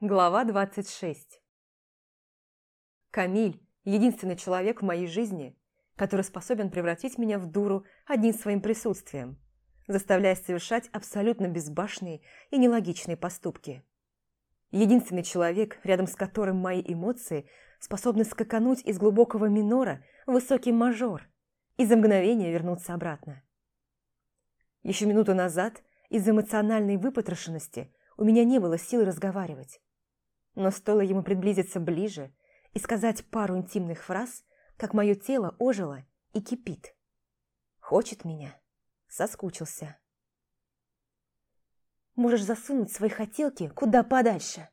Глава 26 Камиль – единственный человек в моей жизни, который способен превратить меня в дуру одним своим присутствием, заставляя совершать абсолютно безбашенные и нелогичные поступки. Единственный человек, рядом с которым мои эмоции способны скакануть из глубокого минора в высокий мажор и за мгновение вернуться обратно. Еще минуту назад из эмоциональной выпотрошенности у меня не было сил разговаривать. Но стоило ему приблизиться ближе и сказать пару интимных фраз, как мое тело ожило и кипит. Хочет меня. Соскучился. Можешь засунуть свои хотелки куда подальше.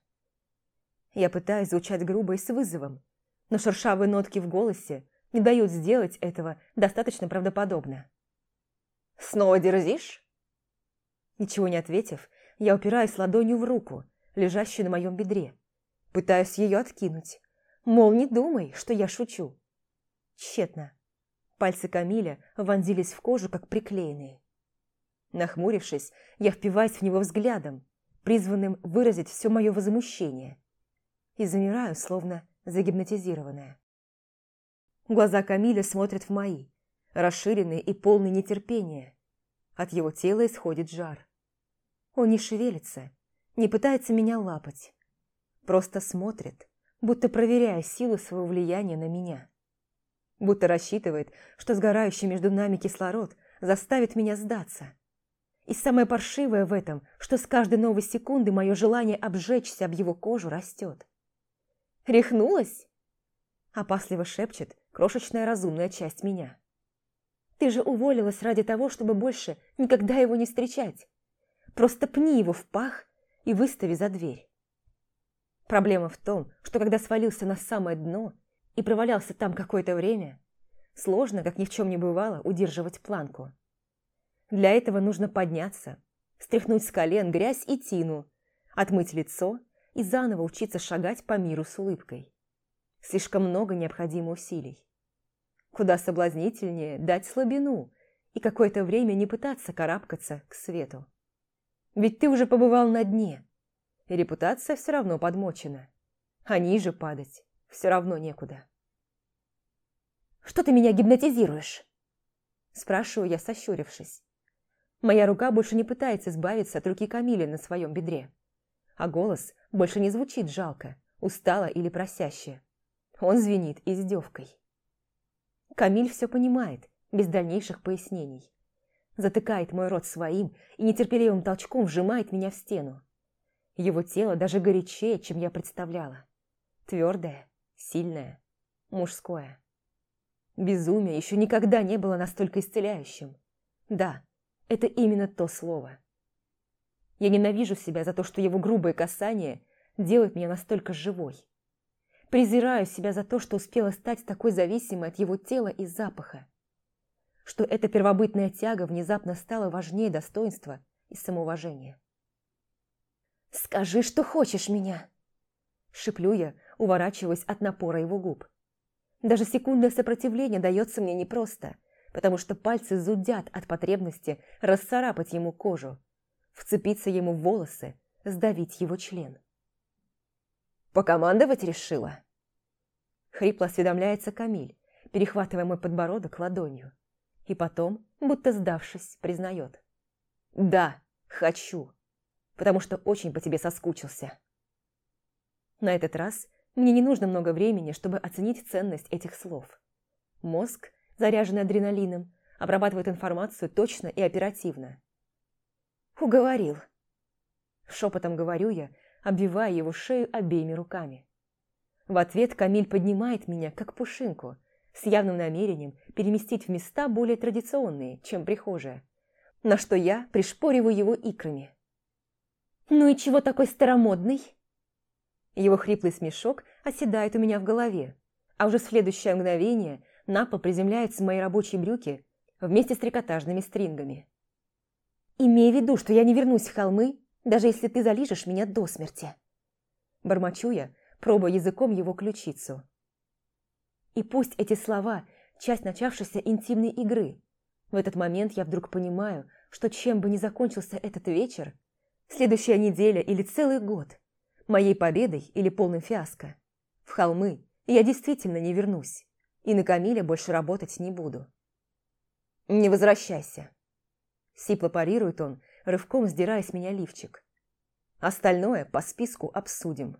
Я пытаюсь звучать грубо и с вызовом, но шершавые нотки в голосе не дают сделать этого достаточно правдоподобно. «Снова дерзишь?» Ничего не ответив, я упираюсь ладонью в руку, лежащую на моем бедре, Пытаюсь ее откинуть. Мол, не думай, что я шучу. Тщетно. Пальцы Камиля вонзились в кожу, как приклеенные. Нахмурившись, я впиваюсь в него взглядом, призванным выразить все мое возмущение. И замираю, словно загипнотизированная. Глаза Камиля смотрят в мои, расширенные и полные нетерпения. От его тела исходит жар. Он не шевелится, не пытается меня лапать. Просто смотрит, будто проверяя силу своего влияния на меня. Будто рассчитывает, что сгорающий между нами кислород заставит меня сдаться. И самое паршивое в этом, что с каждой новой секунды мое желание обжечься об его кожу растет. «Рехнулась?» Опасливо шепчет крошечная разумная часть меня. «Ты же уволилась ради того, чтобы больше никогда его не встречать. Просто пни его в пах и выстави за дверь». Проблема в том, что когда свалился на самое дно и провалялся там какое-то время, сложно, как ни в чем не бывало, удерживать планку. Для этого нужно подняться, стряхнуть с колен грязь и тину, отмыть лицо и заново учиться шагать по миру с улыбкой. Слишком много необходимо усилий. Куда соблазнительнее дать слабину и какое-то время не пытаться карабкаться к свету. Ведь ты уже побывал на дне, репутация все равно подмочена. А ниже падать все равно некуда. «Что ты меня гипнотизируешь?» Спрашиваю я, сощурившись. Моя рука больше не пытается избавиться от руки Камиля на своем бедре. А голос больше не звучит жалко, устало или просяще. Он звенит издевкой. Камиль все понимает, без дальнейших пояснений. Затыкает мой рот своим и нетерпеливым толчком вжимает меня в стену. Его тело даже горячее, чем я представляла. Твердое, сильное, мужское. Безумие еще никогда не было настолько исцеляющим. Да, это именно то слово. Я ненавижу себя за то, что его грубое касание делает меня настолько живой. Презираю себя за то, что успела стать такой зависимой от его тела и запаха. Что эта первобытная тяга внезапно стала важнее достоинства и самоуважения. «Скажи, что хочешь меня!» Шиплю я, уворачиваясь от напора его губ. Даже секундное сопротивление дается мне непросто, потому что пальцы зудят от потребности расцарапать ему кожу, вцепиться ему в волосы, сдавить его член. «Покомандовать решила?» Хрипло осведомляется Камиль, перехватывая мой подбородок ладонью. И потом, будто сдавшись, признает. «Да, хочу!» Потому что очень по тебе соскучился. На этот раз мне не нужно много времени, чтобы оценить ценность этих слов. Мозг, заряженный адреналином, обрабатывает информацию точно и оперативно. «Уговорил», – шепотом говорю я, обвивая его шею обеими руками. В ответ Камиль поднимает меня, как пушинку, с явным намерением переместить в места более традиционные, чем прихожая, на что я пришпориваю его икрами. «Ну и чего такой старомодный?» Его хриплый смешок оседает у меня в голове, а уже следующее мгновение на пол приземляются мои рабочие брюки вместе с трикотажными стрингами. «Имей в виду, что я не вернусь в холмы, даже если ты залижешь меня до смерти!» Бормочу я, пробуя языком его ключицу. И пусть эти слова – часть начавшейся интимной игры, в этот момент я вдруг понимаю, что чем бы ни закончился этот вечер – следующая неделя или целый год моей победой или полным фиаско. В холмы я действительно не вернусь, и на Камиля больше работать не буду. «Не возвращайся!» Сипло парирует он, рывком сдирая с меня лифчик. «Остальное по списку обсудим».